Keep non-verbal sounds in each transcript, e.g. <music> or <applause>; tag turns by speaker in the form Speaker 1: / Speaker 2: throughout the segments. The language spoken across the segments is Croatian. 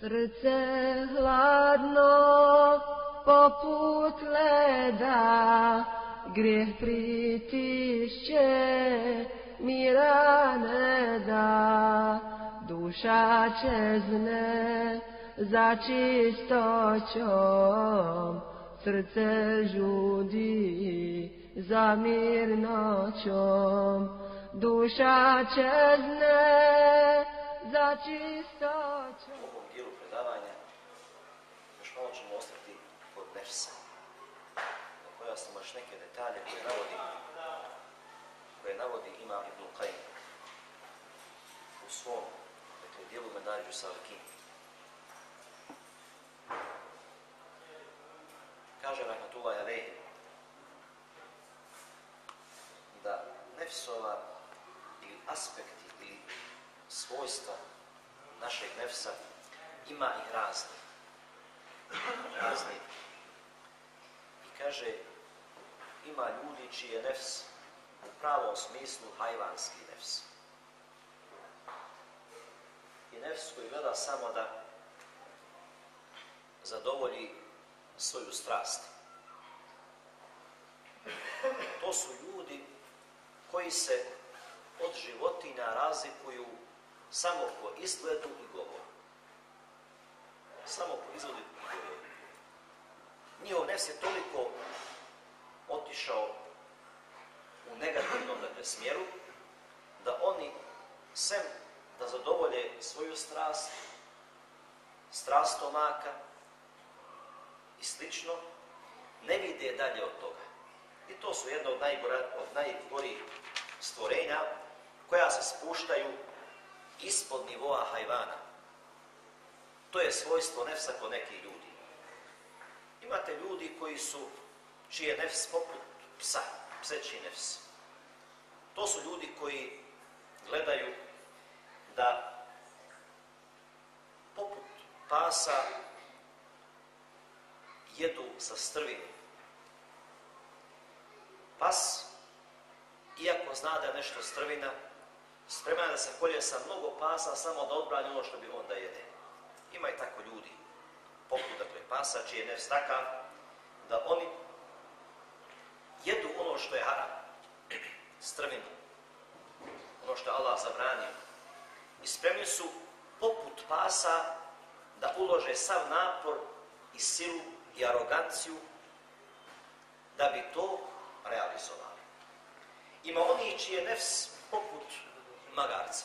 Speaker 1: Srce hladno poput leda, grijeh pritišće, mira ne da, duša čezne za čistoćom, srce žudi za mirnoćom, duša čezne za čistoćom.
Speaker 2: U ovom dijelu predavanja još malo ćemo ostati kod nefsa. Da pojasnimo još neke detalje koje navodi, koje navodi ima Ibn Qayyim u svom dakle, dijelu Medarđu Salikin. Kaže Rahmatullah Alehi da nefsova ili aspekti ili svojstva našeg nefsa ima ih razni. Razni. I kaže, ima ljudi čiji je nefs u pravom smislu hajvanski nefs. I nefs koji gleda samo da zadovolji svoju strast. To su ljudi koji se od životinja razlikuju samo po izgledu i govoru. Samo po izgledu Njihov nefs je toliko otišao u negativnom dakle, smjeru, da oni sem da zadovolje svoju strast, strast stomaka i slično, ne vide dalje od toga. I to su jedno od, najgora, od najgorih stvorenja koja se spuštaju ispod nivoa hajvana. To je svojstvo nefsa kod nekih ljudi. Imate ljudi koji su, čiji je nefs poput psa, pseći nefs. To su ljudi koji gledaju da poput pasa jedu sa strvinu. Pas, iako zna da je nešto strvina, spreman da se kolje sa mnogo pasa samo da odbrani ono što bi on da jede. Ima i tako ljudi, poput dakle pasa, čiji je takav, da oni jedu ono što je haram, strvinu, ono što Allah zabranio. I spremni su poput pasa da ulože sav napor i silu i aroganciju da bi to realizovali. Ima oni čiji je nefs poput magarca.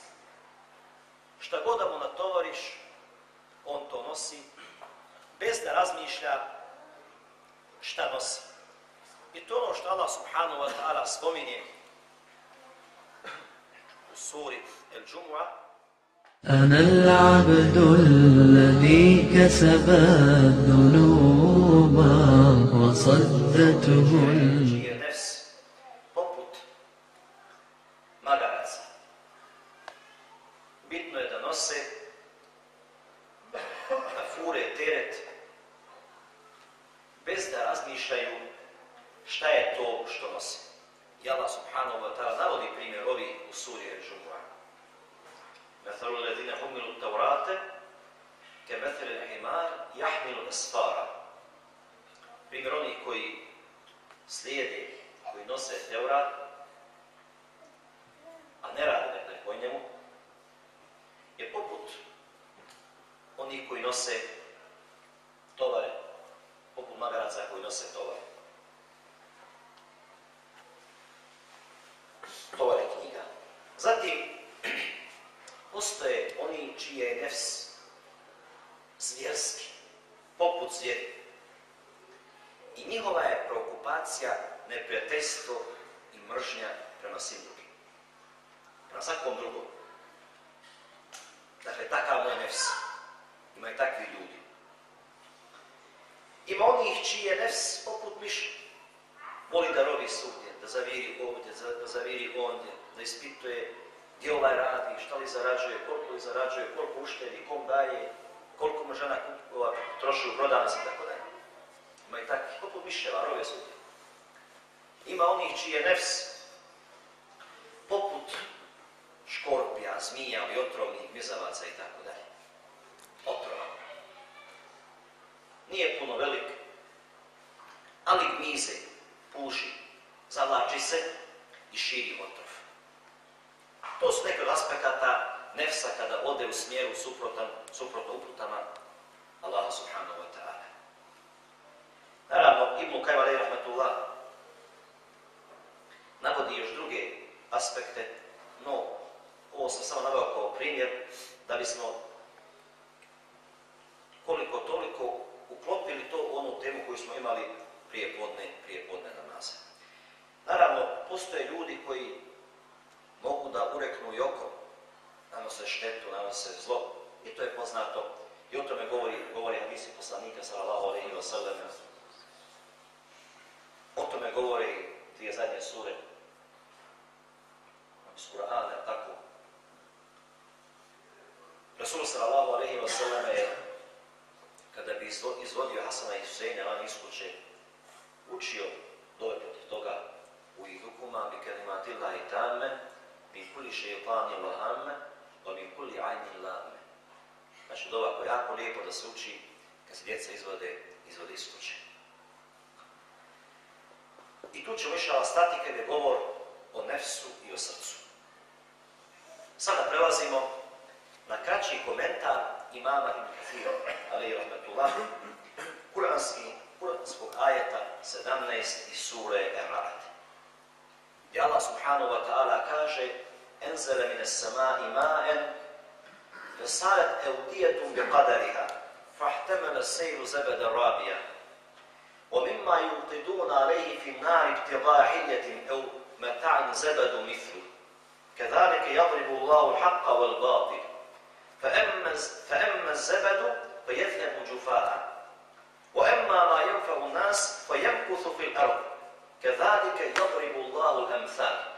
Speaker 2: Šta god da mu natovariš, on to nosi, bez da razmišlja šta nosi. I to ono što Allah subhanahu wa ta'ala spominje u suri El Džumu'ah,
Speaker 3: أنا العبد الذي كسب الذنوب وصدته
Speaker 2: zarađuje, koliko li zarađuje, koliko uštedi, kom daje, koliko mu žena kup- ova, troši u prodavnici i tako dalje. Ima i takvih, poput miševa, rove svugdje. Ima onih čiji je nefs poput škorpija, zmija i otrovnih mizavaca i tako dalje. Otrova. nije puno velik, ali gmize, puši, zavlači se i širi otrov. To su neke aspekata nefsa kada ode u smjeru suprotan, suprotno uputama Allaha subhanahu wa ta'ala. Naravno, Ibn Kajva alaih rahmatullah navodi još druge aspekte, no ovo sam samo naveo kao primjer da bismo koliko toliko uklopili to u onu temu koju smo imali prije podne, prije podne namaze. Naravno, postoje ljudi koji mogu da ureknu i oko, nanose štetu, nanose zlo, i to je poznato. I o tome govori, govori hadisi poslanika sallallahu alejhi ve sellem. O tome govori dvije zadnje sure. Sura Adem, tako. Rasul sallallahu alejhi ve sellem je kada bi izvodio Hasana i Huseina van iz kuće, učio dole protiv toga u idukuma bi kelimatillahi tamme min kulli šeitani lahamme wa min kulli ajni lame. Znači, dova koja je jako lijepo da se uči kad se djeca izvode, izvode iz kuće. I tu ćemo išala stati kad je govor o nefsu i o srcu. Sada prelazimo na kraći komentar imama Ibn Kathira, ali rahmetullah, kuranski, kuranskog ajeta 17 iz sure Erad. I Allah subhanahu wa ta'ala kaže Enzele mine sama'i ma'en فسالت أودية بقدرها فاحتمل السيل زبد رابيا. ومما يوقدون عليه في النار ابتغاء حلية أو متاع زبد مثله. كذلك يضرب الله الحق والباطل. فأما, فأما الزبد فيذهب جفاء. وأما ما ينفع الناس فيمكث في الأرض. كذلك يضرب الله الأمثال.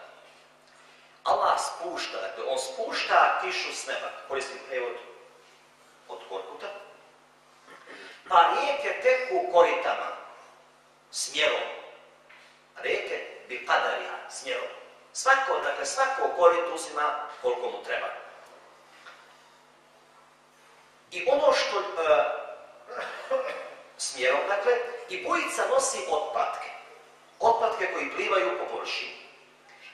Speaker 2: Allah spušta, dakle, on spušta kišu s neba, koristim prevod od Korkuta, pa rijeke teku koritama, smjerom. Rijeke bi padarija, smjerom. Svako, dakle, svako korit uzima koliko mu treba. I ono što, e, smjerom, dakle, i bujica nosi otpadke. Otpadke koji plivaju po površini.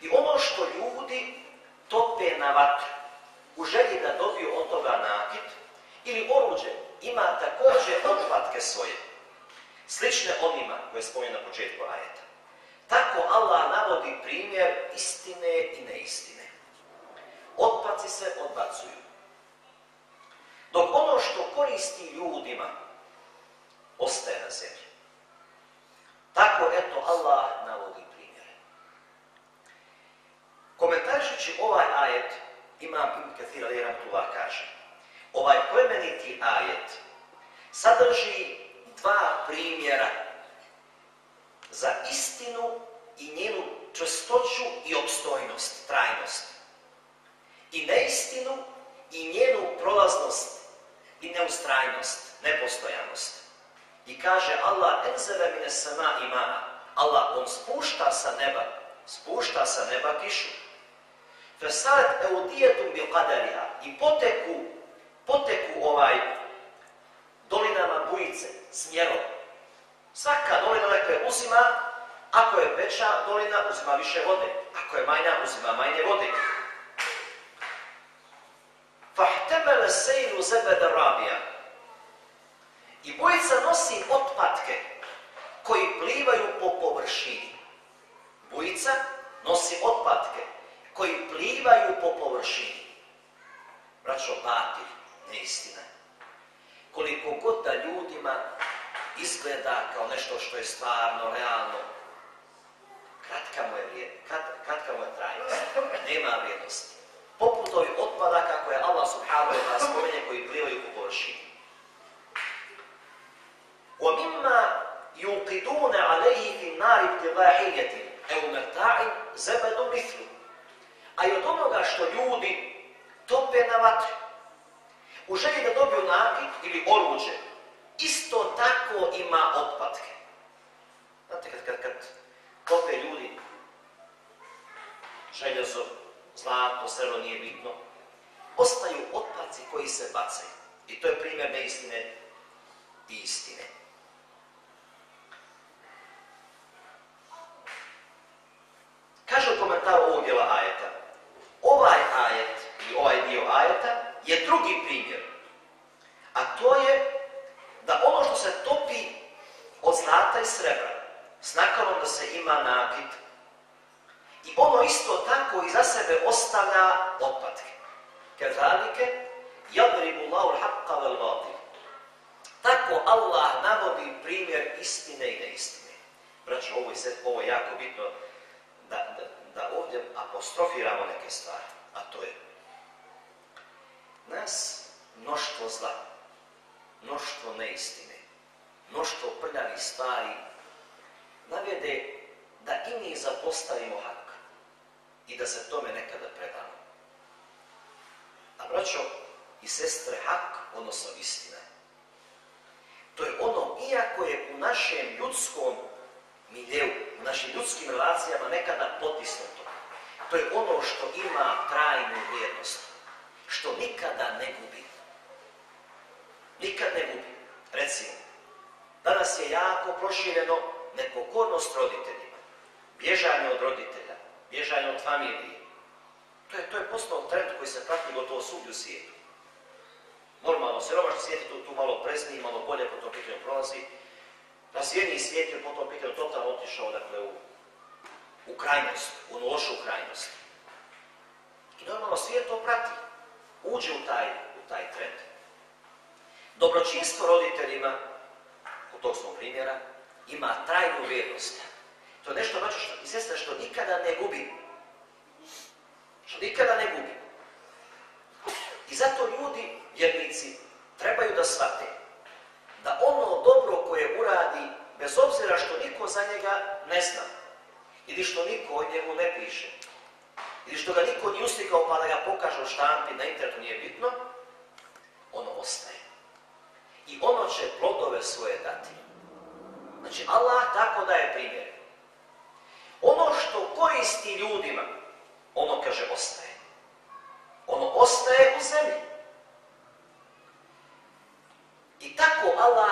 Speaker 2: I ono što ljudi tope na vatru, u želji da dobiju od toga nakit, ili oruđe, ima također otpatke svoje, slične onima koje spominje na početku ajeta. Tako Allah navodi primjer istine i neistine. Otpaci se odbacuju. Dok ono što koristi ljudima, ostaje na zemlji. Tako, eto, Allah navodi Komentarišući ovaj ajet, Imam Ibn Kathir Ali kaže, ovaj plemeniti ajet sadrži dva primjera za istinu i njenu čestoću i opstojnost, trajnost. I neistinu i njenu prolaznost i neustrajnost, nepostojanost. I kaže Allah, enzele mine sama imana. Allah, on spušta sa neba, spušta sa neba kišu. Fesad eudijetum bi qadariha. I poteku, poteku ovaj dolinama bujice, smjerom. Svaka dolina dakle uzima, ako je veća dolina, uzima više vode. Ako je manja, uzima manje vode. Fahtemele sejnu zebeda rabija. I bujica nosi otpadke koji plivaju po površini. Bujica nosi otpadke koji plivaju po površini. Braćo, batir, neistina. Koliko god da ljudima izgleda kao nešto što je stvarno, realno, kratka mu je, vrijed, krat, kratka mu je trajnost, nema vrijednosti. Poput ovih otpadaka koje Allah subhanahu wa ta'ala spomenje koji plivaju po površini. وَمِمَّا يُوْقِدُونَ عَلَيْهِ فِي النَّارِ ابْتِغَاءَ حِلْيَةٍ اَوْ مَتَاعٍ زَبَدٌ مِثْلُ a i od onoga što ljudi tope na vatru. U želji da dobiju nakit ili oruđe, isto tako ima otpadke. Znate, kad, kad, kad tope ljudi željezo, zlato, srlo nije bitno, ostaju otpadci koji se bacaju. I to je primjer neistine i istine. zlata i srebra, s nakonom da se ima nakit. I ono isto tako i za sebe ostavlja otpadke. Kezalike, jadribu laul haqqa vel vati. Tako Allah navodi primjer istine i neistine. Braći, ovo je, ovo jako bitno da, da, da ovdje apostrofiramo neke stvari, a to je nas mnoštvo zla, mnoštvo neistine mnoštvo prljavih stvari navede da i mi zapostavimo hak i da se tome nekada predamo. A braćo i sestre, hak, odnosno istina, to je ono, iako je u našem ljudskom miljeu, u našim ljudskim relacijama nekada potisnuto, to je ono što ima trajnu vrijednost, što nikada ne gubi. Nikad ne gubi. Recimo, danas je jako prošireno nepokornost roditeljima, bježanje od roditelja, bježanje od familije. To je, to je postao trend koji se prati gotovo svugdje u svijetu. Normalno, siromašni svijet je tu, tu malo prezniji, malo bolje po tom pitanju prolazi. Razvijeniji svijet je po tom pitanju totalno otišao dakle, u, u krajnost, u lošu krajnost. I normalno svijet to prati. Uđe u taj, u taj trend. Dobročinstvo roditeljima, tog smo primjera, ima trajnu vrijednost. To je nešto, što, i sestre, što nikada ne gubi. Što nikada ne gubi. I zato ljudi, vjernici, trebaju da shvate da ono dobro koje uradi, bez obzira što niko za njega ne zna, ili što niko o njemu ne piše, ili što ga niko nije uslikao pa da ga pokaže u štampi, na internetu nije bitno, ono ostaje. I ono će plodove svoje dati. Znači, Allah tako daje primjer. Ono što koristi ljudima, ono, kaže, ostaje. Ono ostaje u zemlji. I tako Allah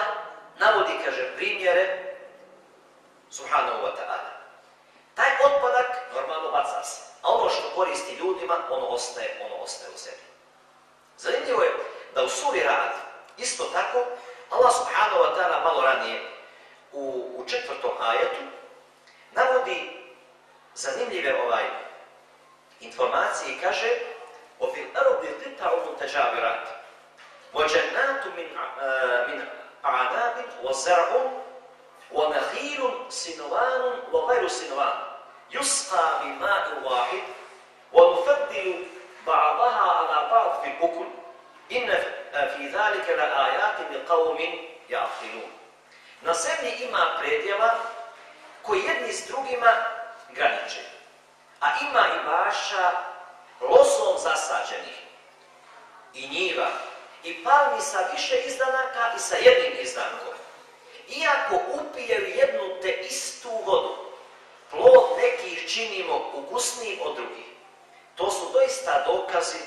Speaker 2: navodi, kaže, primjere, subhanahu wa ta'ala. Taj otpadak normalno baca se. A ono što koristi ljudima, ono ostaje, ono ostaje u zemlji. Zanimljivo je isto tako, Allah subhanahu wa ta'ala malo ranije u, u četvrtom ajetu navodi zanimljive ovaj informacije i kaže وفي الأرض قطع متجاورات وجنات من من أعناب وزرع ونخيل سنوان وغير سنوان يسقى بماء واحد ونفضل بعضها على بعض في الأكل إن E, fi zalike la ajati li qavmin. Na zemlji ima predjela koji jedni s drugima graniče, a ima i baša losom zasađenih i njiva i palmi sa više izdanaka i sa jednim izdankom. Iako upijaju jednu te istu vodu, plod nekih činimo ugusniji od drugih. To su doista dokazi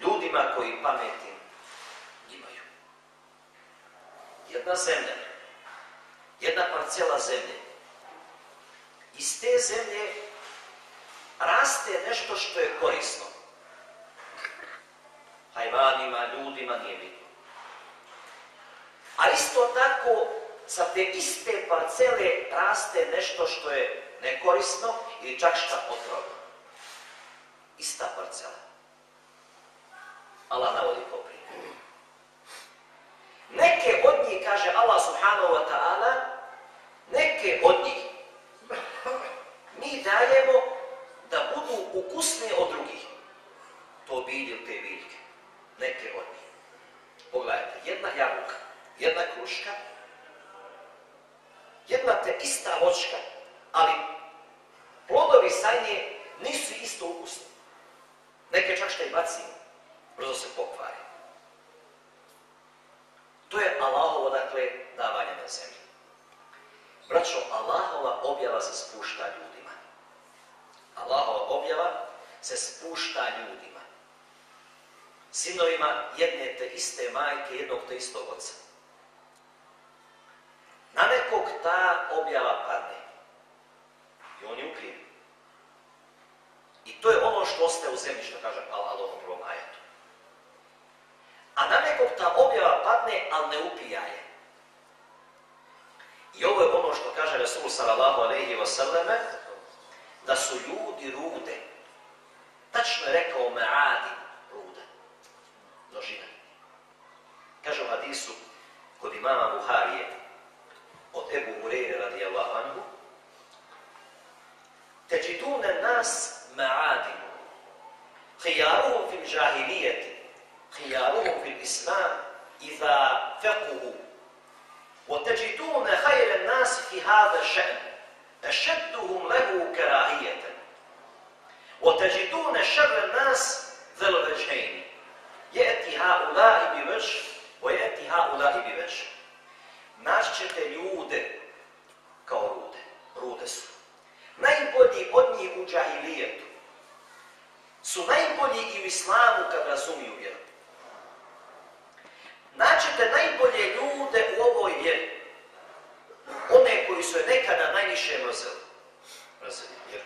Speaker 2: ljudima koji pameti Jedna zemlja, jedna parcela zemlje. Iz te zemlje raste nešto što je korisno. Hajvanima, ljudima, nije bitno. A isto tako, sa te iste parcele raste nešto što je nekorisno ili čak šta otrovno. Ista parcela. Allah navodi primjer. Neke od njih, kaže Allah subhanahu wa ta'ala, neke od njih mi dajemo da budu ukusne od drugih. To bilje te biljke. Neke od njih. Pogledajte, jedna jabuka, jedna kruška, jedna te ista voćka, ali plodovi sa nisu isto ukusni. Neke čak što i bacimo, brzo se pokvari. To je Allahovo, dakle, davanje na zemlji. Braćo, Allahova objava se spušta ljudima. Allahova objava se spušta ljudima. Sinovima jedne te iste majke, jednog te istog oca. Na nekog ta objava padne. I on je ukriven. I to je ono što ostaje u zemlji, što kaže Allah ajetu a na nekog ta objava padne, ali ne upija je. I ovo je ono što kaže Resul sallallahu alaihi wa da su ljudi rude. Tačno je rekao Meadi rude, Nožina. Kaže u hadisu kod imama Buharije od Ebu Mureyre radijallahu anhu Teđidune nas ma'adinu hijaruhum fil džahilijeti hijaruhum الإسلام إذا فقهوا وتجدون خير الناس في هذا الشأن أشدهم له كراهية وتجدون شر الناس ذا الوجهين يأتي هؤلاء بوجه ويأتي هؤلاء بوجه naći ćete ljude kao rude, rude su. Najbolji od njih u džahilijetu su najbolji i u islamu kad razumiju vjeru. Naćete najbolje ljude u ovoj vjeri. One koji su je nekada najviše mrzeli. Mrzeli vjeru.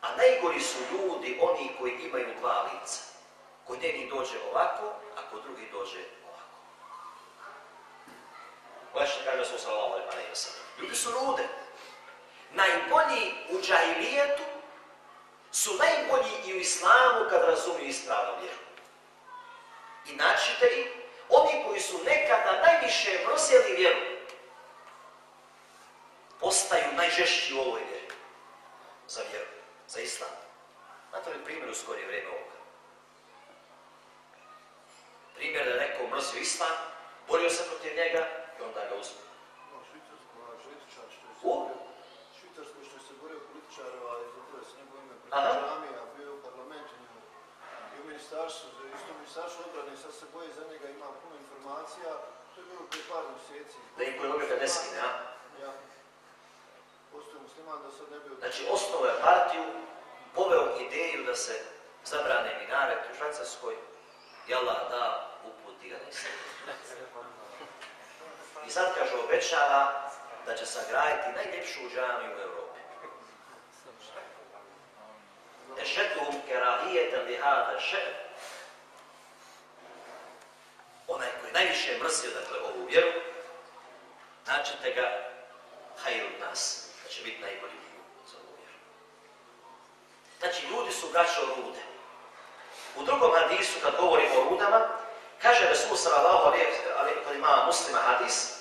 Speaker 2: A najgori su ljudi oni koji imaju dva lica. Kod jednih dođe ovako, a kod drugih dođe ovako. Što kaže alaihi wa sallam. Ljudi su rude. Najbolji u džahilijetu su najbolji i u islamu kad razumiju ispravnu vjeru. I naćite ih, oni koji su nekada najviše mrzeli vjeru, postaju najžešći u ovoj vjeri. Za vjeru, za islam. Znate li primjer u skorije vrijeme ovoga? Primjer da je neko mrzio islam, borio se protiv njega i onda ga uzme.
Speaker 4: No, švicarsko, što je se borio, švicarsko što je se borio političar, ali zapravo s njegovo ime
Speaker 2: Aha.
Speaker 4: protiv džamija, bio je u parlamentu njemu. Za- isto u ministarstvu obrane, sad se boje za njega, ima puno informacija, to je bilo prije par mjeseci.
Speaker 2: Da im koji ne skine, a?
Speaker 4: Ja. Postoji musliman da sad ne bi...
Speaker 2: Znači, osnovo je partiju, poveo ideju da se zabrane minaret u Švajcarskoj Allah da uputi ga islam. I sad, kaže, obećava da će sagraditi najljepšu džamiju u Europi. Kerahijetan li hada še'b. Onaj koji najviše mrzio, dakle, ovu vjeru, naćete ga hajru nas, da će biti najbolji za ovu vjeru. Znači, ljudi su braćo rude. U drugom hadisu, kad govorimo o rudama, kaže Resul sallallahu ali kod ima muslima hadis,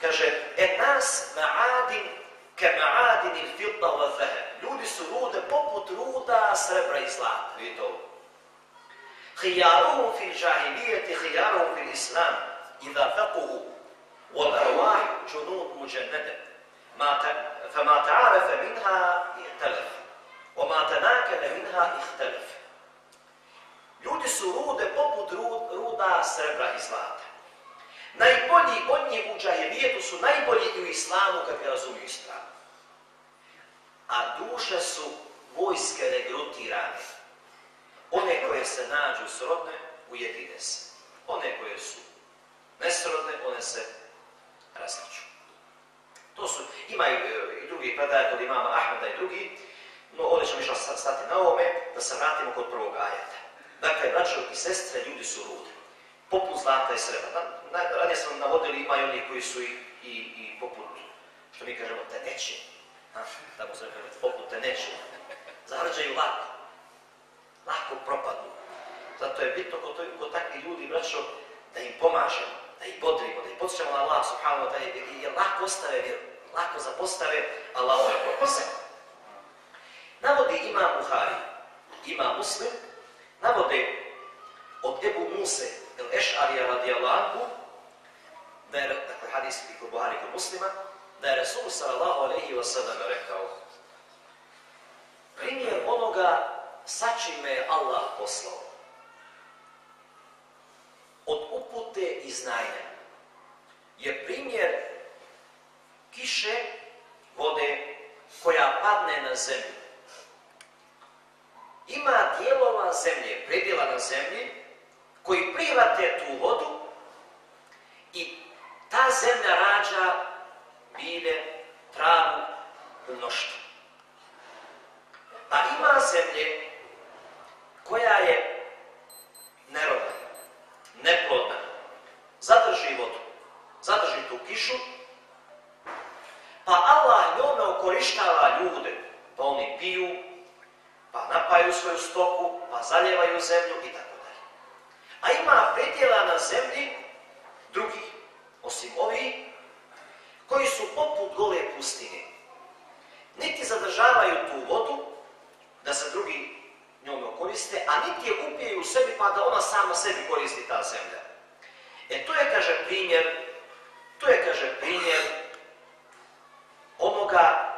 Speaker 2: kaže, en nas ma'adin ka ma'adin il fidda wa zahab. Ljudi su rude poput ruda, srebra i zlata. Ovo. خيارهم في الجاهلية خيارهم في الإسلام إذا فقهوا والأرواح جنود مجندة ما ت- فما تعارف منها ائتلف وما تناكل منها اختلف Ljudi su rude poput ru- ruda, srebra i zlata. Najbolji od njih u džahilijetu su najbolji i u islamu kad ga razumiju ispravno. A duše su vojske regrutirane. One koje se nađu srodne, ujedine se. One koje su nesrodne, one se različu. To su, imaju e, i drugi predaje kod imama Ahmeda i drugi, no ovdje ćemo sad stati na ovome, da se vratimo kod prvog ajeta. Dakle, braćo i sestre, ljudi su rude. Poput zlata i srebra. Ranije smo navodili, imaju oni koji su i, i, i poput, što mi kažemo, teneće. A, tamo se kaže, poput teneće. Zavrđaju lako. Lako propadnu. Zato je bitno kod, kod takvih ljudi, braćo, da im pomažemo, da ih bodrimo, da ih podsjećamo na Allah subhanahu wa ta'ala, jer- lako ostave vjeru, lako zapostave Allahove propise. Navodi imam Buhari, ima Muslim, navode od Ebu Muse, el Eš'arija radijallahu da je, dakle, hadis i kod Buhari kod Muslima, da je Rasul sallallahu alaihi wa rekao, primjer onoga sa čime je Allah poslao, od upute i znanja, je primjer kiše, vode, koja padne na zemlju. Ima dijelova zemlje, predjela na zemlji, koji private tu vodu i ta zemlja rađa bilje, travu u mnoštvu. A ima zemlje koja je nerodna, neplodna, zadrži vodu, zadrži tu kišu, pa Allah njome okorištava ljude, pa oni piju, pa napaju svoju stoku, pa zaljevaju zemlju i tako dalje. A ima predjela na zemlji drugih, osim ovih, koji su poput gole pustine. Niti zadržavaju tu vodu, da se drugi njome koriste, a niti je upijaju u sebi pa da ona sama sebi koristi ta zemlja. E to je, kaže, primjer, to je, kaže, primjer onoga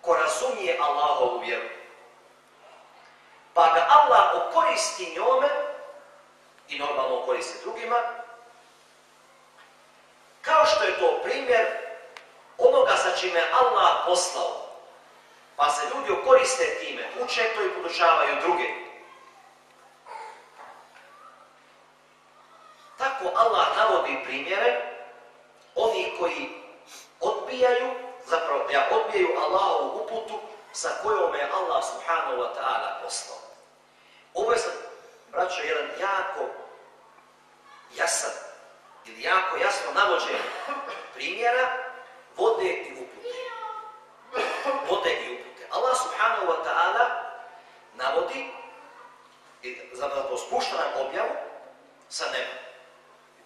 Speaker 2: ko razumije Allahovu vjeru. Pa ga Allah okoristi njome i normalno koristi drugima, kao što je to primjer onoga sa čime Allah poslao. Pa se ljudi okoriste time, uče to i podučavaju druge. Tako Allah navodi primjere oni koji odbijaju, zapravo ja odbijaju Allahovu uputu sa kojom je Allah subhanahu wa ta'ala poslao. Ovo je sad, braćo, jedan jako jasan ili jako jasno navođen primjera vode i upute. Vode i upute. Allah subhanahu wa ta'ala navodi i zapravo spušta nam objavu sa neba.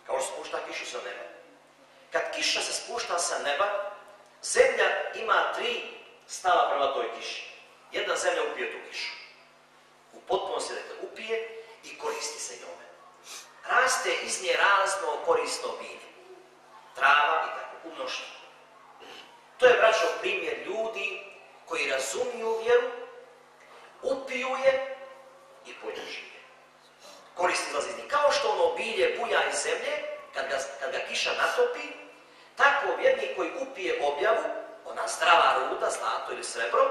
Speaker 2: Kao što spušta kišu sa neba. Kad kiša se spušta sa neba, zemlja ima tri stava prema toj kiši. Jedna zemlja upije tu kišu. U potpunosti dakle upije i koristi se njome. Raste iz nje razno korisno bilje. Trava i tako, u mnoštvu. To je, braćo, primjer ljudi koji razumiju vjeru, upiju je i poljuži je. Koristi izlazi iz njih. Kao što ono bilje buja iz zemlje, kad ga, kad ga kiša natopi, tako vjernik koji upije objavu, ona zdrava ruda, zlato ili srebro,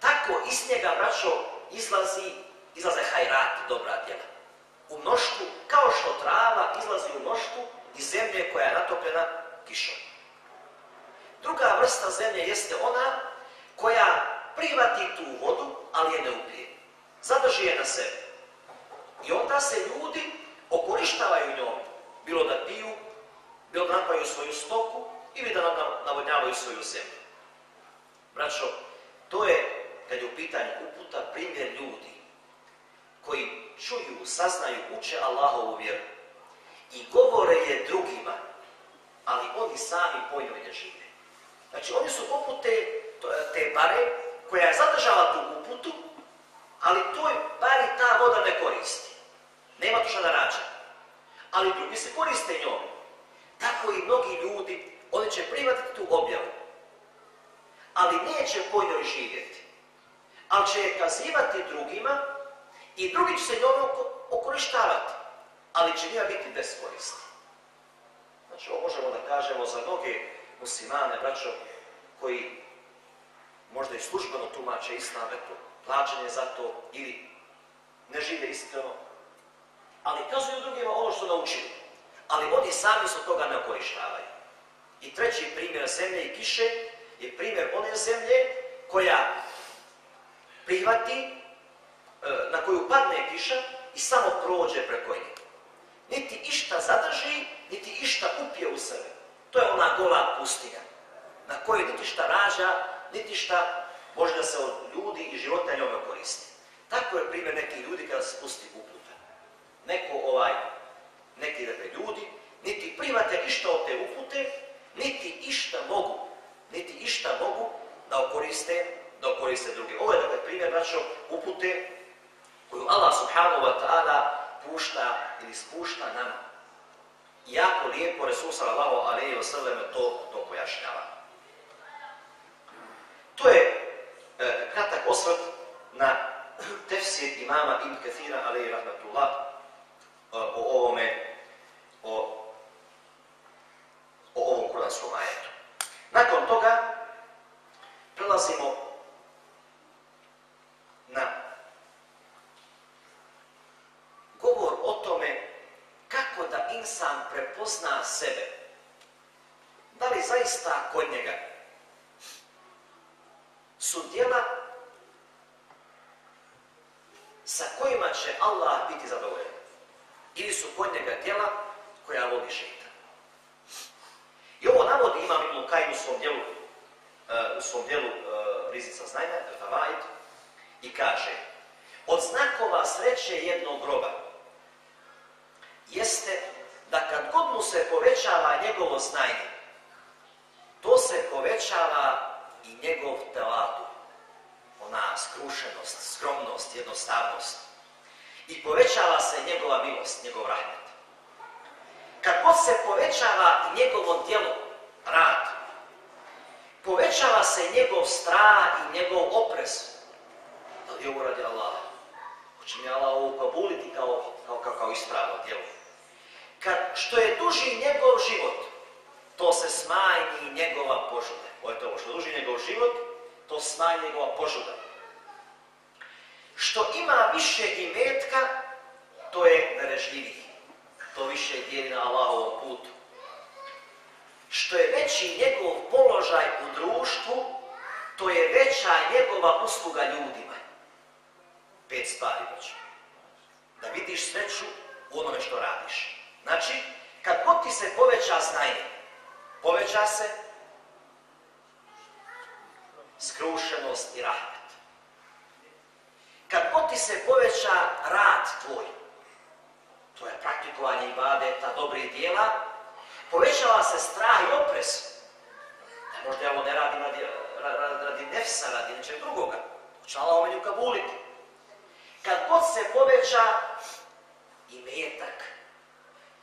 Speaker 2: tako iz njega, braćo, izlazi, izlaze hajrati, dobra djela. U mnoštvu, kao što trava izlazi u mnoštvu iz zemlje koja je natopljena kišom. Druga vrsta zemlje jeste ona koja privati tu vodu, ali je ne upije. Zadrži je na sebi. I onda se ljudi okorištavaju njom. Bilo da piju, bilo da napaju svoju stoku ili da navodnjavaju svoju zemlju. Braćo, to je, kad je u pitanju uputa, primjer ljudi koji čuju, saznaju, uče Allahovu vjeru i govore je drugima, ali oni sami po njoj ne žive. Znači, oni su poput te, te bare koja je zadržala tu uputu, ali toj bari ta voda ne koristi. Nema to šta da rađa. Ali drugi se koriste njom. Tako i mnogi ljudi, oni će prihvatiti tu objavu. Ali neće po njoj živjeti. Ali će je kazivati drugima i drugi će se njome okorištavati. Ali će njima biti beskorisni. Znači, ovo možemo da kažemo za mnoge muslimane, braćo, koji možda i službeno tumače islam, eto, plaćanje za to ili ne žive iskreno, ali kazuju drugima ono što naučili. Ali oni sami se toga ne okorištavaju. I treći primjer zemlje i kiše je primjer one zemlje koja prihvati, e, na koju padne kiša i samo prođe preko nje. Niti išta zadrži, niti išta upije u sebe. To je ona gola pustinja, na kojoj niti šta rađa, niti šta može da se od ljudi i života njome koristi. Tako je primjer neki ljudi kada se pusti uputa. Neko ovaj, neki dakle ljudi, niti private išta od te upute, niti išta mogu, niti išta mogu da okoriste, da okoriste druge. Ovo je dakle primjer, braćo, upute koju Allah subhanahu wa ta'ala pušta ili spušta nama. I jako lijepo Resul sallallahu alaihi wa sallam to, to pojašnjava. To je e, kratak osvrt na tefsir imama Ibn Kathira alaihi rahmatullah e, o ovome o, o ovom kuranskom ajetu. Nakon toga prelazimo na govor o da insan prepozna sebe. Da li zaista kod njega su djela sa kojima će Allah biti zadovoljen. Ili su kod njega djela koja vodi šeitan. I ovo navodi Imam Ibn Kajim u svom djelu, uh, u svom djelu uh, Rizica znanja, Tavaid, i kaže od znakova sreće jednog groba jeste da kad god mu se povećava njegovo znanje, to se povećava i njegov telatu, ona skrušenost, skromnost, jednostavnost. I povećava se njegova milost, njegov rahmet. kad god se povećava njegovo djelo, rad, povećava se njegov strah i njegov oprez. Da li je ovo radi Allah? Hoće mi Allah ovo kao, kao, kao, kao ispravno djelo? Kad, što je duži njegov život, to se smanji njegova požuda. Ovo je to što duži njegov život, to smanji njegova požuda. Što ima više imetka, to je darežljiviji. To više dijeli na Allahovom putu. Što je veći njegov položaj u društvu, to je veća njegova usluga ljudima. Pet stvari već. Da vidiš sreću u onome što radiš. Znači, kad god ti se poveća znanje, poveća se skrušenost i rahmet. Kad god ti se poveća rad tvoj, to je praktikovanje ibadeta, dobrih dijela, povećava se strah i opres. Da možda ja ovo ne radim radi, radi, radi nefsa, radi nečeg drugoga. Hoće Allah meni ukabuliti. Kad god se poveća i metak,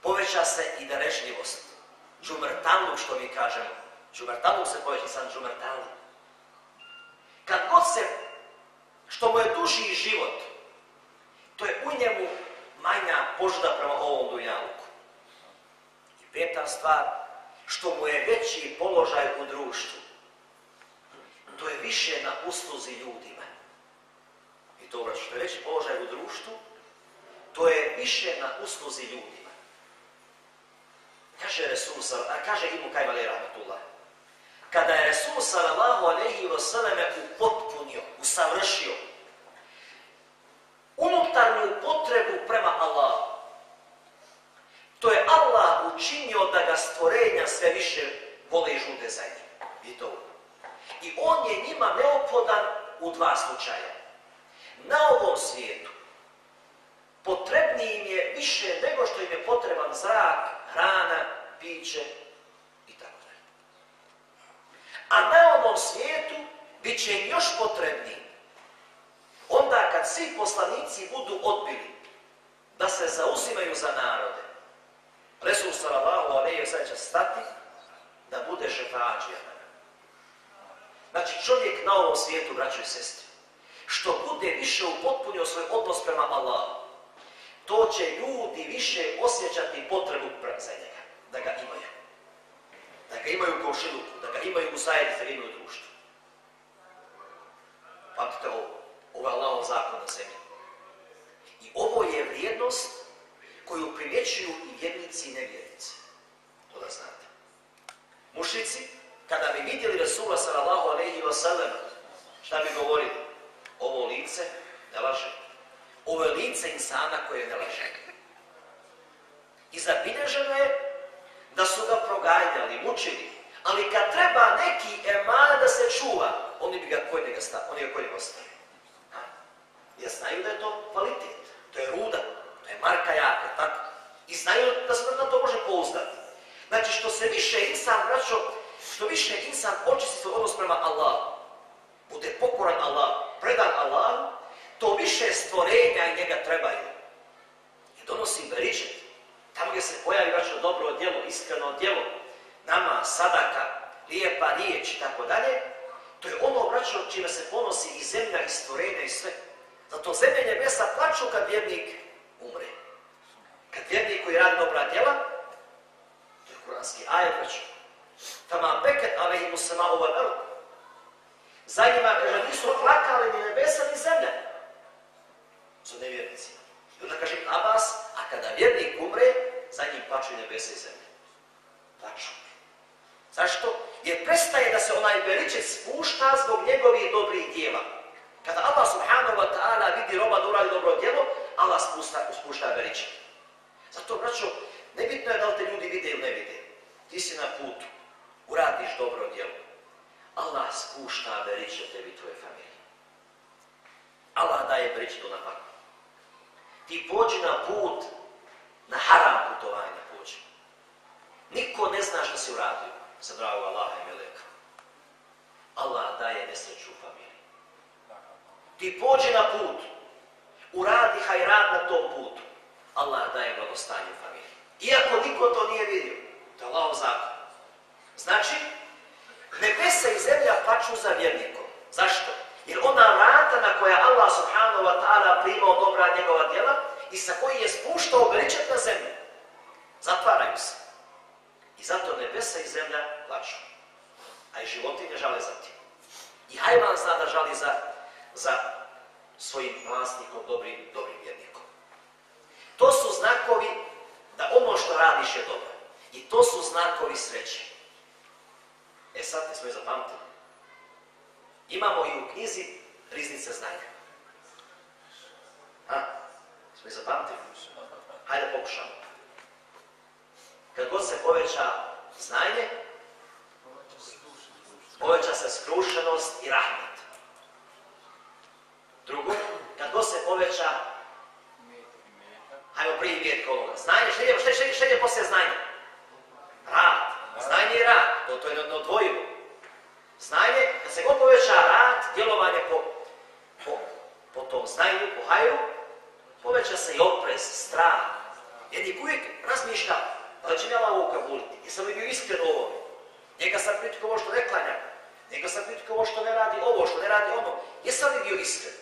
Speaker 2: poveća se i darežljivost. Džumrtanluk, što mi kažemo. Džumrtanluk se poveća sam džumrtanluk. Kad god se, što mu je duži život, to je u njemu manja požuda prema ovom dunjaluku. I peta stvar, što mu je veći položaj u društvu, to je više na usluzi ljudima. I dobro, što je veći položaj u društvu, to je više na usluzi ljudima. Kaže Resul, a kaže Ibn Kajm Rahmatullah, kada je Resul sallallahu alaihi wa sallam upotpunio, usavršio unutarnju potrebu prema Allahu. To je Allah učinio da ga stvorenja sve više vole i žude za njim. I to. I on je njima neophodan u dva slučaja. Na ovom svijetu potrebni im je više nego što im je potreban zrak, hrana, piće i tako dalje. A na ovom svijetu bit će još potrebniji onda kad svi poslanici budu odbili da se zauzimaju za narode, Resul sallallahu alaihi wa će stati da bude šefađija. Znači čovjek na ovom svijetu, braćo i sestri, što bude više upotpunio svoj odnos prema Allahu, to će ljudi više osjećati potrebu za njega, da ga imaju. Da ga imaju u da ga imaju u zajednici, da ga imaju u društvu. Pamtite ovo. Ovo je Allahov zakon na zemlji. I ovo je vrijednost koju primjećuju i vjernici i nevjernici. To da znate. Mušici, kada bi vidjeli Rasula sallallahu alaihi wa sallam, šta bi govorili? Ovo lice ne laže. Ovo je lice insana koje ne laže. I zabilježeno je da su ga proganjali, mučili, ali kad treba neki eman da se čuva, oni bi ga kod njega stavili, oni ga kod njega ostavili. Jer znaju da je to kvalitet, to je ruda, to je marka jaka, tako. I znaju da se na to može pouzdati. Znači, što se više insan, braćo, što više insan očisti svoj odnos prema Allahu, bude pokoran Allah, predan Allah, to više stvorenja njega trebaju. I donosi beričet. Tamo gdje se pojavi braćo dobro djelo, iskreno djelo, nama, sadaka, lijepa riječ i tako dalje, to je ono, braćo, čime se ponosi i zemlja, i stvorenja, i sve. Zato zemlje nebesa plaću kad vjernik umre. Kad vjernik koji radi dobra djela, to je kuranski ajet već, tama beket alaihimu sama ova. Za njima, kaže, nisu plakali ni nebesa ni zemlja. Su nevjernici. I onda kaže Abbas, a kada vjernik umre, za njim plaću i nebesa i zemlja. Plaću. Zašto? Jer prestaje da se onaj veličet spušta zbog njegovih dobrih djela. Kada Allah subhanahu wa ta'ala vidi roba da uradi dobro djelo, Allah spušta, spušta veliče. Zato, braćo, nebitno je da li te ljudi vide ili ne vide. Ti si na putu, uradiš dobro djelo. Allah spušta veliče tebi tvoje familije. Allah daje veliče to na paku. Ti pođi na put, na haram putovanja pođi. Niko ne zna što si uradio za drago Allaha i Meleka. Allah daje nesreću u familiji. Ti pođi na put, uradi hajrat na tom putu. Allah daje blagostanje familiji. Iako niko to nije vidio. To je Allahov zakon. Znači, nebesa i zemlja plaču za vjernikom. Zašto? Jer ona vrata na koja Allah subhanahu wa ta'ala primao dobra njegova djela i sa koji je spuštao veličat na zemlju, zatvaraju se. I zato nebesa i zemlja plaču. A i životinje žale za tim. I hajvan zna da žali za, za svojim vlasnikom, dobrim, dobrim vjernikom. To su znakovi da ono što radiš je dobro. I to su znakovi sreće. E sad smo je zapamtili. Imamo i u knjizi Riznice znanja. A? Smo je zapamtili? Hajde pokušamo. Kad god se poveća znanje, poveća se skrušenost i rahmet. Drugo, kad god se poveća, hajmo prije vidjeti kod ovoga. Znanje, što ide, što, što, što ide poslije znanja? Rad. Znanje i rad. To, to je neodvojivo. Znanje, kad se god poveća rad, djelovanje po, po, po tom znanju, po hajru, poveća se i oprez, strah. Jednik uvijek razmišlja, da će me Allah ovo ukabuliti. Jesam li bio iskren u ovome? Njega sam kritikovao što ne klanja. Njega sam kritikovao što ne radi ovo, što ne radi ono. Jesam li bio iskren?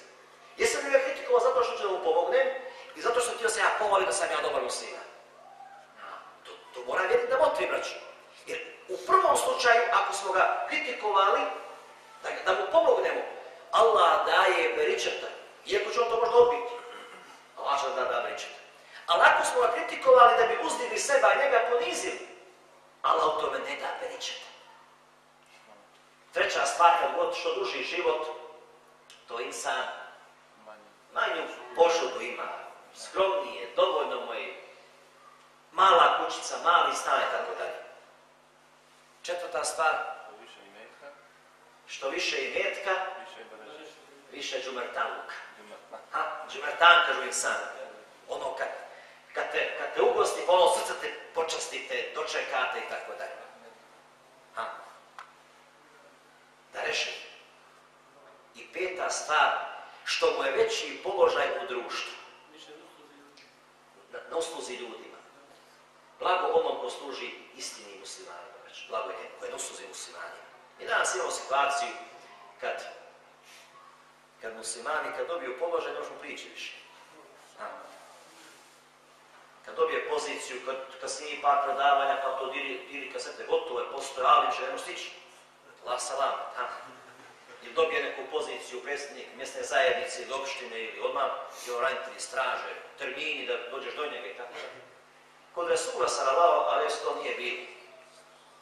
Speaker 2: Jesam li ga kritikovao zato što ću da mu pomognem i zato što htio se ja pohvalim da sam ja dobar muslima? To, to mora vjeriti da motri, braću. Jer u prvom slučaju, ako smo ga kritikovali, da, da mu pomognemo, Allah daje beričeta. Iako će on to možda odbiti. Allah će da da beričeta. Ali ako smo ga kritikovali da bi uzdigli seba i njega ponizili, Allah u tome ne da beričeta. Treća stvar, kad god što duži život, to insan manju požudu ima, skromnije, dovoljno mu je mala kućica, mali stan i tako dalje. Četvrta stvar, što više imetka, više džumertaluka. Ha, džumertan kažu insan. Ono kad, kad, te, kad te ugosti, ono srce te dočekate i tako dalje. Ha. Da reši. I peta stvar, što mu je veći položaj u društvu. Na, na usluzi ljudima. Blago onom ko služi istini muslimanima. Znači, blago je koje ne usluzi muslimanima. I danas imamo situaciju kad, kad muslimani, kad dobiju položaj, ne možemo prići više. A. Kad dobije poziciju, kad, snimi par predavanja, pa to diri, diri kasete, gotovo je, postoje, ali će, nemo stići. La salam, ha. Ili dobije neku poziciju predsjednik mjesne zajednice ili opštine ili odmah i oranitelji straže, termini da dođeš do njega i tako da. Kod sallallahu ali to nije bilo.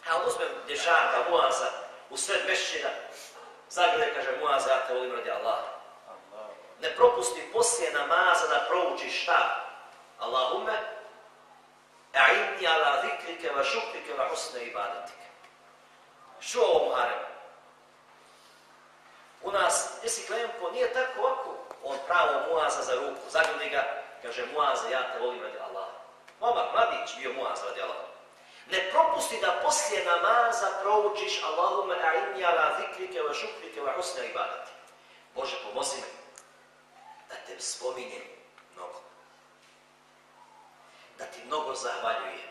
Speaker 2: A on uzme dječaka, muaza, u sred mešćina, zagrade, kaže muaza, ja te volim radi Allah. Ne propusti poslije namaza da proučiš šta? Allahumme, a'inni ala zikrike va šukrike va husne ibadetike. Što ovo Muharem? U nas, jesi klempo, nije tako ovako. On pravo muaza za ruku, zagrudi ga, kaže muaza, ja te volim radi Allah. Momak, mladić, bio muaz radi Allah. Ne propusti da poslije namaza proučiš Allahume a'inni ala zikrike wa šukrike wa husne ibadati. Bože, pomozi me da te spominjem mnogo. Da ti mnogo zahvaljujem.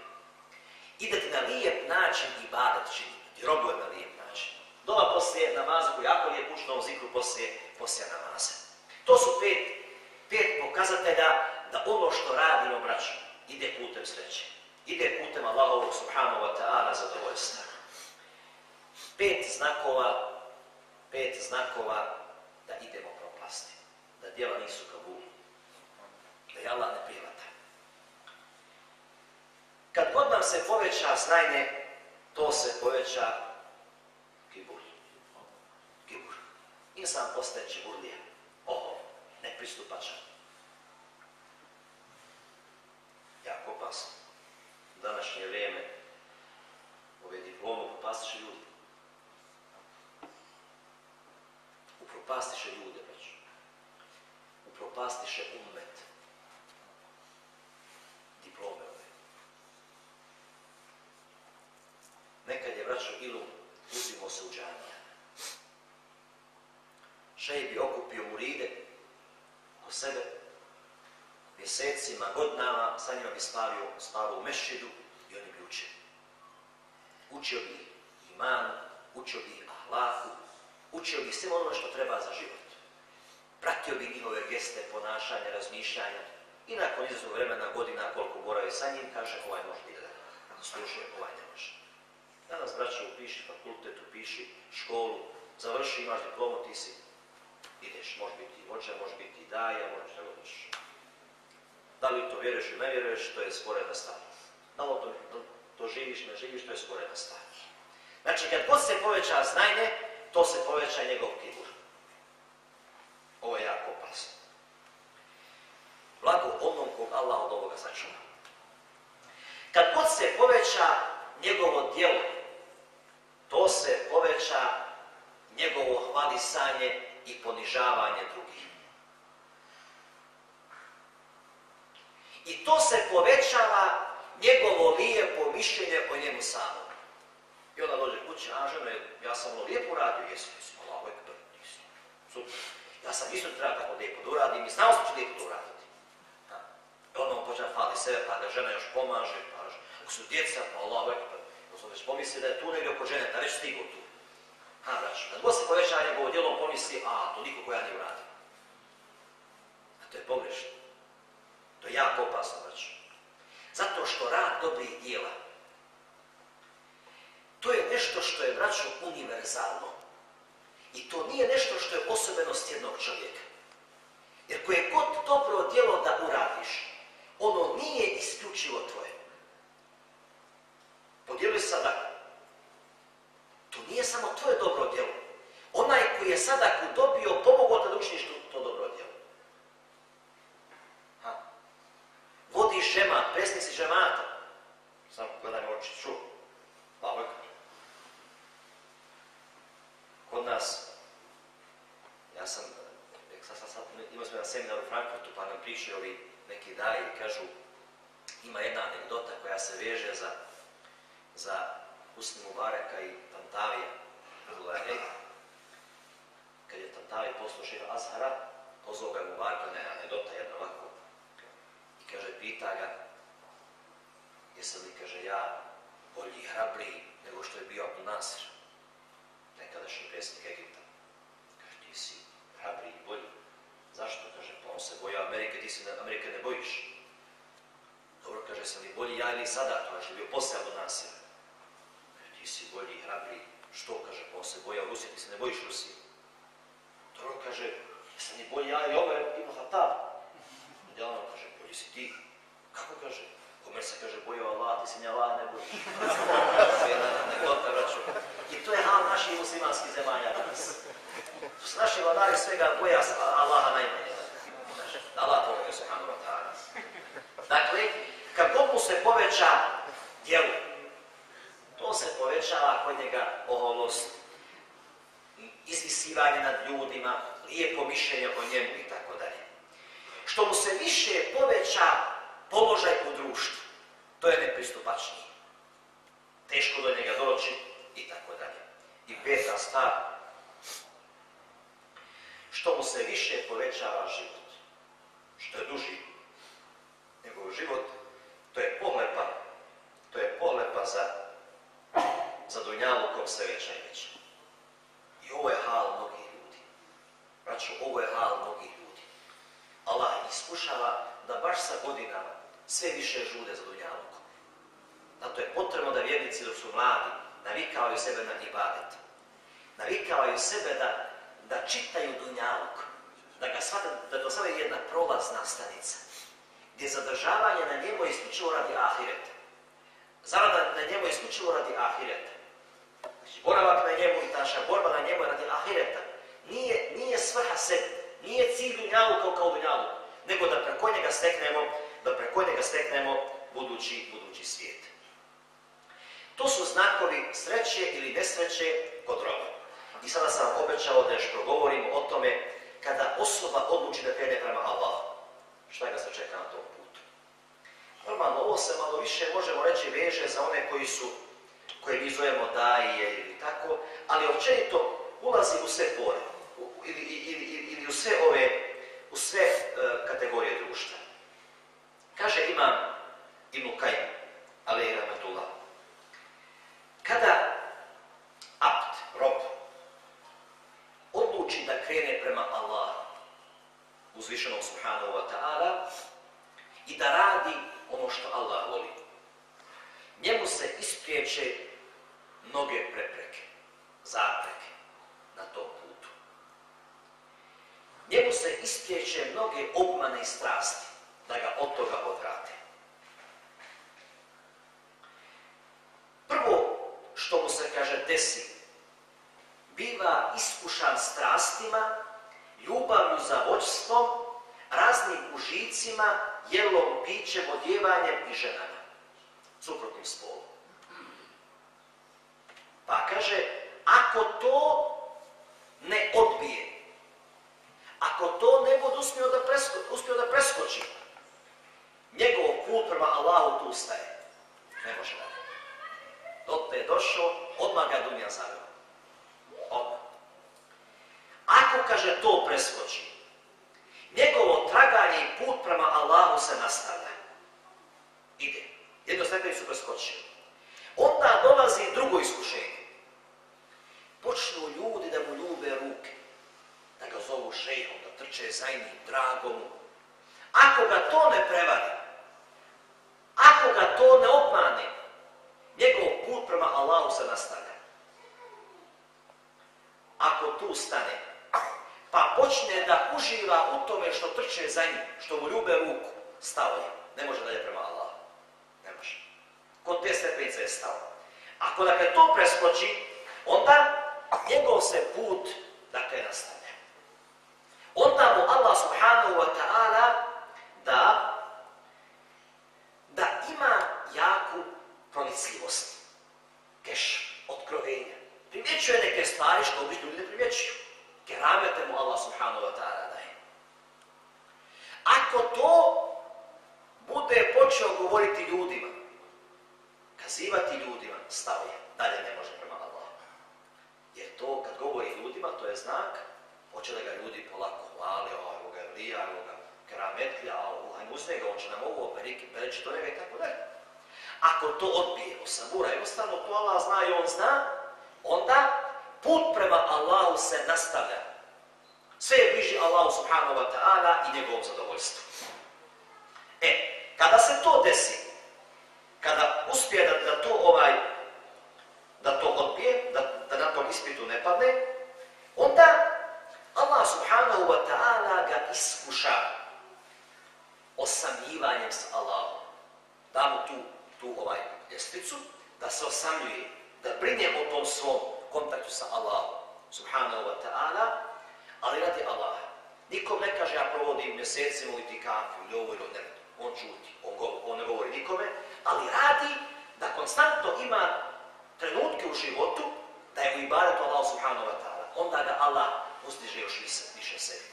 Speaker 2: I da ti na lijep način ibadat čini. Ti robuje na lijep način. Doma poslije namaza koji jako lijep uči novom zikru poslije, poslije namaza. To su pet, pet pokazatelja da ono što radimo, braću, ide putem sreće. Ide putem Allahovog subhanahu wa ta'ala zadovoljstva. Pet znakova, pet znakova da idemo propasti. Da djela nisu kabul. Da je Allah ne prihvata. Kad god nam se poveća znanje, to se poveća kibur. Kibur. Insan postaje čiburlija. Oho, nepristupačan. Jako opasno. U današnje vrijeme ove diplome upropastiše ljudi. Upropastiše ljude već. Upropastiše umet. Diplome ove. Ilum, uzimo se. Šej bi okupio muride oko sebe, mjesecima, godinama, sa njima bi spavio, spavao u mešćidu i oni bi učili. Učio bi ih iman, učio bi ahlaku, učio bi svim ono što treba za život. Pratio bi njihove geste, ponašanja, razmišljanja i nakon izazov vremena, godina, koliko boravi sa njim, kaže ovaj može da slušuje, ovaj ne može. Danas, braćo, upiši fakultet, upiši školu, završi, imaš diplomu, ti si, ideš, može biti i vođa, može biti i daja, može što hoćeš. Da li to vjeruješ ili ne vjeruješ, to je sporedna stvar. Da li to, to, to živiš, ne živiš, to je sporedna stvar. Znači, kad god se poveća znanje, to se poveća i njegov kibur. Ovo je jako opasno. Blago onom kog Allah od ovoga sačuva. Kad god se poveća njegovo djelo, to se poveća njegovo hvalisanje i ponižavanje drugih. I to se povećava njegovo lijepo mišljenje o njemu samom. I onda dođe kući, a ženo, ja sam ono lijepo uradio, jesi, jesi, Allah, ekber, nisi, super. Ja sam isto treba tako lijepo da uradim i znao sam će lijepo da uraditi. Ha. I onda on počne fali sebe, pa da žena još pomaže, pa ako su djeca, pa Allah. To sam već pomisli da je tu negdje oko žene, da već stigo tu. Ha, brać, kad god se poveća njegovo djelo, pomisli, a, to niko koja nije uradio. A to je pogrešno. To je jako opasno, brać. Zato što rad dobrih dijela, to je nešto što je, braćo, univerzalno. I to nije nešto što je osobenost jednog čovjeka. Jer koje god dobro djelo da uradiš, ono nije isključivo tvoje. Podijeli sadaku. To nije samo tvoje dobro djelo. Onaj koji je sadaku dobio, pomogao da učiniš to, dobro djelo. Ha. Vodiš žema, presnici žemata. Samo gledaj oči, ču. Ovako. Kod nas, ja sam, sad, sad, sad, imao smo jedan seminar u Frankfurtu, pa nam priče ovi neki daji i kažu, ima jedna anegdota koja se veže za, za Husni Mubareka i Tantavija. Gledaj, kad je Tantavi poslušao Azhara, pozvao ga Mubareka, ne, anegdota jedna ovako. I kaže, pita ga, jesam li, kaže, ja bolji i hrabriji nego što je bio Abdul Nasir, nekadašnji predsjednik Egipta. Kaže, ti si hrabriji i bolji. Zašto? Kaže, pa on se bojao Amerike, ti se Amerike ne bojiš. Dobro, kaže, sam li bolji ja ili sada, to je bio Abdul Nasira. Kaže, ti si bolji i hrabriji. Što? Kaže, pa on se bojao Rusije, ti se ne bojiš Rusije. Dobro, kaže, jesam li bolji ja ili Omer ibn Hatab? Odjelano kaže, bolji si ti. Kako kaže? Omer se kaže, bojao Allah, ti se nje Allah ne bojiš. to <laughs> braću. I to je hal naših muslimanskih zemalja danas. To su naši vladari svega boja Allaha najmanje. Allah pomogne subhanahu wa ta'ala. Dakle, kako mu se poveća djelo, to se povećava kod njega oholost, izvisivanje nad ljudima, lijepo mišljenje o njemu i tako dalje. Što mu se više poveća položaj u društvu, to je nepristupačniji. Teško do njega doći i tako dalje. I peta stvar, što mu se više povećava život, što je duži njegov život, to je pohlepa, to je pohlepa za, za dunjalukom sve veća i. I ovo je hal mnogih ljudi. Braćo, ovo je hal mnogih ljudi. Allah iskušava da baš sa godinama sve više žude za dunjalukom. Zato je potrebno da vjernici dok su mladi navikavaju sebe na ibadet. Navikavaju sebe da, da čitaju dunjaluk. Da ga shvate, da to samo jedna prolazna stanica. Gdje zadržavanje na njemu je isključivo radi ahireta. Zarada na njemu je isključivo radi ahireta. Znači, boravak na njemu i taša borba na njemu je radi ahireta. Nije, nije svrha sebi, nije cilj dunjaluka kao dunjaluk, nego da preko njega steknemo, da preko njega steknemo budući, budući svijet. To su znakovi sreće ili nesreće kod roba. I sada sam obećao da još progovorimo o tome kada osoba odluči da krene prema Allahu. Šta ga se čeka na tom putu? Normalno, ovo se malo više, možemo reći, veže za one koji su, koje mi zovemo daje ili tako, ali općenito ulazi u sve pore, ili, ili, ili, ili u sve ove, u sve uh, kategorije društva. Kaže imam Ibn Kajim, ali rahmetullah. Kada apt, rob, odluči da krene prema Allahu, uzvišenom subhanahu wa ta'ala, i da radi ono što Allah voli, njemu se ispriječe mnoge prepreke, zapreke na tom putu. Njemu se ispriječe mnoge obmane i strasti da ga od toga odvrate. Prvo što mu se kaže desi, biva iskušan strastima, ljubavlju za vođstvom, raznim užicima, jelom, pićem, odjevanjem i ženama, suprotnim spolom. Pa kaže, ako to ne odbije, ako to ne bude uspio da, presko, uspio da preskoči, njegov put prema Allahu tu ustaje. Ne može da. Dotle je došao, odmah ga dunja zavela. Odmah. Ako, kaže, to preskoči, njegovo traganje i put prema Allahu se nastavlja. Ide. Jedno stepenicu preskočio. Onda dolazi drugo iskušenje. Počnu ljudi da mu ljube ruke, da ga zovu šejhom, da trče za njim, dragom. Ako ga to ne prevari, ako ga to ne obmane, njegov put prema Allahu se nastavlja. Ako tu stane, pa počne da uživa u tome što trče za njim, što mu ljube ruku, stao je. Ne može dalje prema Allahu. Ne može. Kod te stepenice je stao. Ako dakle to preskoči, onda njegov se put dakle nastavlja. Onda mu Allah subhanahu wa ta'ala da da ima jaku pronicljivost. Keš, otkrovenja. Primjećuje neke stvari što obično ljudi ne primjećuju. Keramete mu Allah subhanahu wa ta'ala daje. Ako to bude počeo govoriti ljudima, kazivati ljudima, stao je, dalje ne može prema Allahu. Jer to kad govori ljudima, to je znak, hoće ga ljudi polako hvale, evo ga Elija, evo ga Kerametlja, hajmo uz njega, on će nam ovo pereći to njega i tako dalje. Ako to odbije, osabura, jednostavno to Allah zna i on zna, onda put prema Allahu se nastavlja. Sve je bliži Allahu subhanahu wa ta'ala i njegovom zadovoljstvu. E, kada se to desi, kada uspije da, da to ovaj, da to odbije, da, da na tom ispitu ne padne, onda Allah subhanahu wa ta'ala ga iskuša osamljivanjem sa Allahom. Da tu, tu ovaj ljestvicu, da se osamljuje, da brine o tom svom kontaktu sa Allahom subhanahu wa ta'ala, ali radi Allah. Nikom ne kaže ja provodim mjesecima u itikafu ili ovo ili ne. On čuti, on, govori, on ne govori nikome, ali radi da konstantno ima trenutke u životu da je u ibadetu Allah subhanahu wa ta'ala. Onda ga Allah uzdiže još više, više sebi.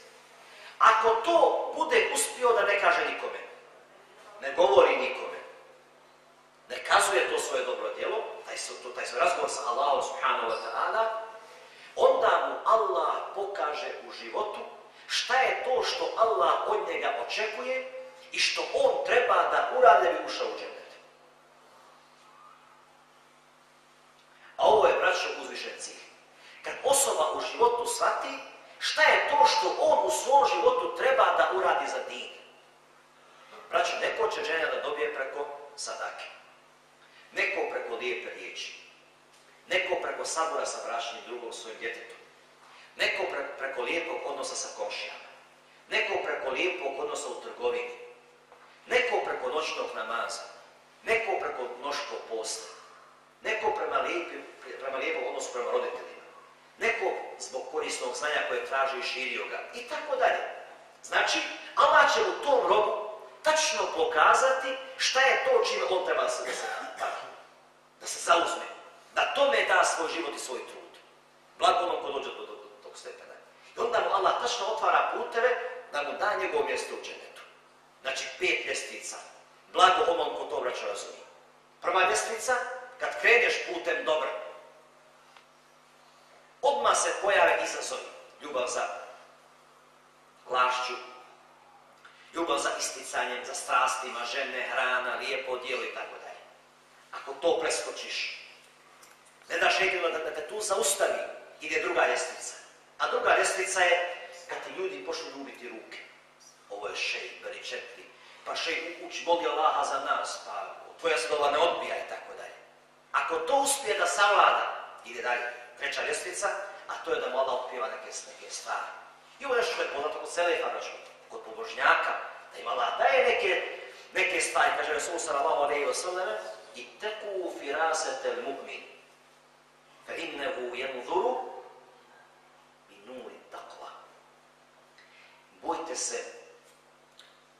Speaker 2: Ako to bude uspio da ne kaže nikome, ne govori nikome, ne kazuje to svoje dobro djelo, taj, to, taj svoj razgovor sa Allahom subhanahu wa ta'ala, onda mu Allah pokaže u životu šta je to što Allah od njega očekuje i što on treba da urade bi ušao u džennet. A ovo je, braćo, uzvišen cilj. Kad osoba u životu shvati šta je to što on u svom životu treba da uradi za din. Braćo, neko će žena da dobije preko sadake. Neko preko lijepe riječi. Neko preko sabora sa brašnim drugom svojim djetetom. Neko pre, preko lijepog odnosa sa komšijama. Neko preko lijepog odnosa u trgovini. Neko preko noćnog namaza. Neko preko noškog posta. Neko prema, lijepi, prema lijepom odnosu prema roditeljima. Neko zbog korisnog znanja koje traži i širio ga. I tako dalje. Znači, Allah će u tom robu tačno pokazati šta je to čime on treba se da se, da se zauzme. Da tome da svoj život i svoj trud. Blago onom ko dođe do, do, do tog stepena. I onda mu Allah tačno otvara puteve da mu da njegov mjesto u dženetu. Znači pet ljestvica. Blago onom ko to vraća razumije. Prva ljestvica, kad kreneš putem dobra, odmah se pojave izazovi. Ljubav za vlašću, ljubav za isticanjem, za strasti, strastima, žene, hrana, lijepo djelo i tako dalje. Ako to preskočiš, ne daš jedino da, da te tu zaustavi, ide druga ljestvica. A druga ljestvica je kad ti ljudi počnu ljubiti ruke. Ovo je šej, beričetli, pa šej uči, moli Allaha za nas, pa tvoja slova ne odbija i tako dalje. Ako to uspije da savlada, ide dalje, treća ljestvica, a to je da mu Allah otpjeva neke, neke stvari. I ovo je što je poznato kod Selefa, kod pobožnjaka, da im Allah daje neke, neke stvari, kaže Rasul sallallahu alaihi wa sallam, i teku firasetel mu'min, innehu jenuzuru bi nuri takva. Bojte se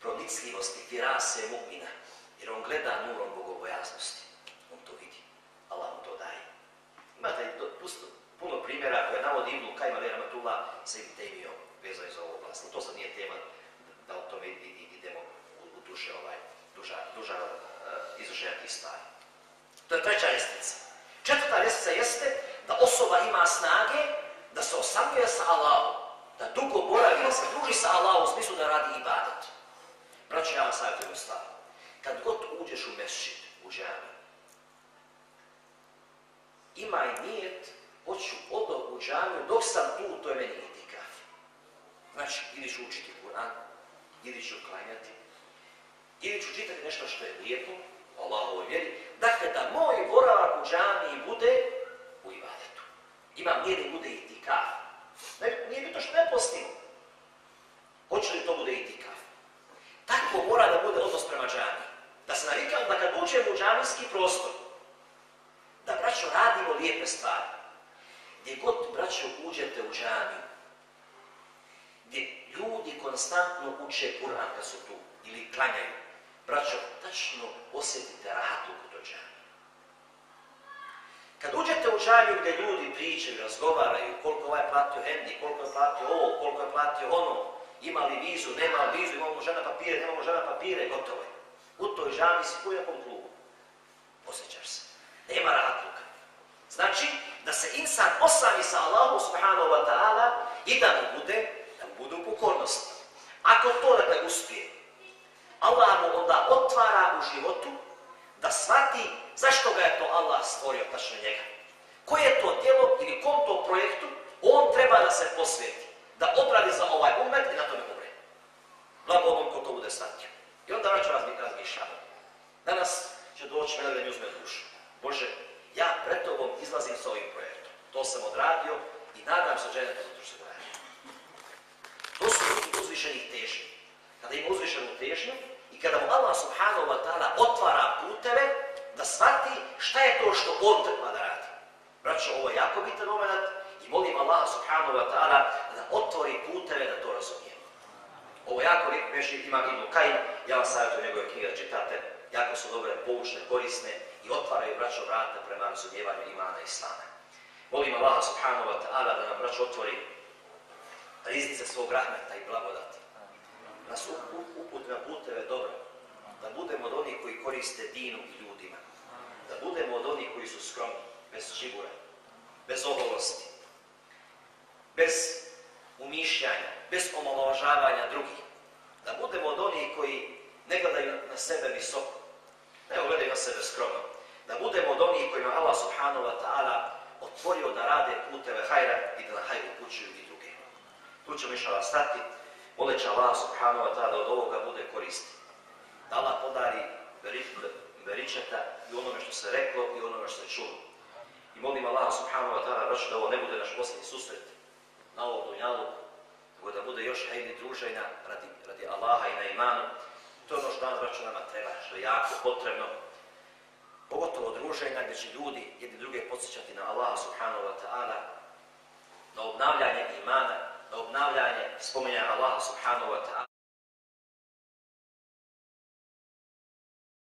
Speaker 2: pronicljivosti firase mu'mina, jer on gleda nurom bogobojaznosti. On to vidi. Allah mu to daje. Imate pusto- puno primjera koje navodi Ibnu Kajma Ali Rahmatullah sa Ibn Tejmijom vezano za ovu oblast. To sad nije tema da o tome idemo u, u duže ovaj, duža, duža uh, izraženja tih stvari. To je treća ljestvica. Četvrta ljestvica jeste da osoba ima snage da se osamljuje sa Allahom, da dugo boravi, da se druži sa Allahom u smislu da radi ibadet. Braćo, ja vam savjetujem stvar. Kad god uđeš u mešćid, u džami, imaj nijet, hoću odo u džamiju, dok sam tu, to je meni itikaf. Znači, ili ću učiti Kur'an, ili ću klanjati, ili ću čitati nešto što je lijepo, Allahovoj vjeri, dakle da moj boravak u džamiji bude u ibadetu. Imam nijet da bude itikaf. Ne, nije bitno što ne postimo. Hoće li to bude itikaf? Tako mora da bude odnos prema džamiji. Da se navikamo da kad uđemo u džamijski prostor, braćo, radimo lijepe stvari. Gdje god, braćo, uđete u džamiju, gdje ljudi konstantno uče Kur'an kad su tu ili klanjaju, braćo, tačno osjetite rahatluk u toj džamiji. Kad uđete u džamiju gdje ljudi pričaju, razgovaraju, koliko ovaj platio hendi, koliko je platio ovo, koliko je platio ono, ima li vizu, nema li vizu, imamo žena papire, nemamo žena papire, gotovo je. U toj džamiji si u klubu. Osjećaš se. Nema rahatluka. Znači, da se insan osami sa Allahom subhanahu wa ta'ala i da mu bude, da mu bude u pokornosti. Ako to dakle uspije, Allah mu onda otvara u životu da shvati zašto ga je to Allah stvorio tačno njega. Koje je to djelo ili kom to projektu on treba da se posveti, da odradi za ovaj umet i na tome umre. Blago onom ko to bude shvatio. I onda vraću razmišljamo. Danas će doći da mi uzme dušu. Bože, ja pred tobom izlazim sa ovim projektom. To sam odradio i nadam se žene da to se. To su ljudi uzvišenih težnji. Kada ima uzvišenu težnju i kada mu Allah subhanahu wa ta'ala otvara puteve da shvati šta je to što on treba da radi. Braćo, ovo je jako bitan moment i molim Allah subhanahu wa ta'ala da otvori puteve da to razumijemo. Ovo jako lijep mešik, ima Ibn Kajim, ja vam savjetujem njegove knjige da čitate, jako su dobre, poučne, korisne i otvaraju braćo vrata prema razumijevanju imana i islama. Molim Allah subhanahu wa ta'ala da nam braćo otvori riznice svog rahmeta i blagodati. Nas uputi na puteve dobro. Da budemo od onih koji koriste dinu i ljudima. Da budemo od onih koji su skromni, bez čibura, bez oholosti, bez umišljanja, bez omalovažavanja drugih. Da budemo od onih koji ne gledaju na sebe visoko, gledaju na sebe skromno. Da budemo od onih kojima Allah subhanahu wa ta'ala otvorio da rade puteve hajra i da na hajru upućuju i druge. Tu ćemo išala stati, moleći Allah subhanahu wa ta'ala da od ovoga bude koristi. Da Allah podari veričeta i onome što se reklo i onome što se čulo. I molim Allah subhanahu wa ta'ala da ovo ne bude naš posljednji susret na ovom dunjalu, nego da bude još hajni druženja radi, radi Allaha i na imanu. To je ono što danas braću treba, što je jako potrebno. Pogotovo druženja gdje će ljudi jedni druge podsjećati na Allaha subhanahu wa ta'ala, na obnavljanje imana, na obnavljanje spominjanja Allaha subhanahu wa ta'ala.